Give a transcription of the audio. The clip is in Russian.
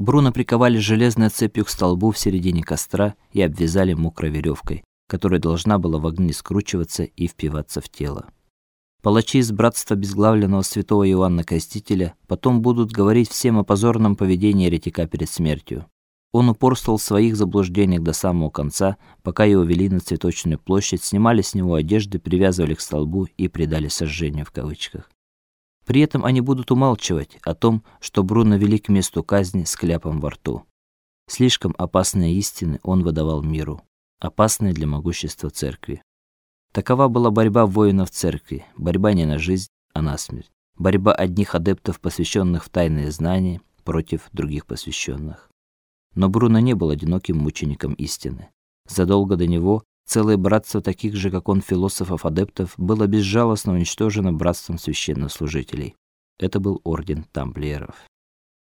Бруно приковали железной цепью к столбу в середине костра и обвязали мокрой веревкой, которая должна была в огне скручиваться и впиваться в тело. Палачи из братства безглавленного святого Иоанна Крестителя потом будут говорить всем о позорном поведении еретика перед смертью. Он упорствовал в своих заблуждениях до самого конца, пока его вели на цветочную площадь, снимали с него одежды, привязывали к столбу и предали сожжению в кавычках. При этом они будут умалчивать о том, что Бруно вели к месту казни с кляпом во рту. Слишком опасные истины он выдавал миру, опасные для могущества церкви. Такова была борьба воинов церкви, борьба не на жизнь, а на смерть. Борьба одних адептов, посвященных в тайные знания, против других посвященных. Но Бруно не был одиноким мучеником истины. Задолго до него целое братство таких же, как он, философов-адептов было безжалостно уничтожено братством священнослужителей. Это был орден тамплиеров.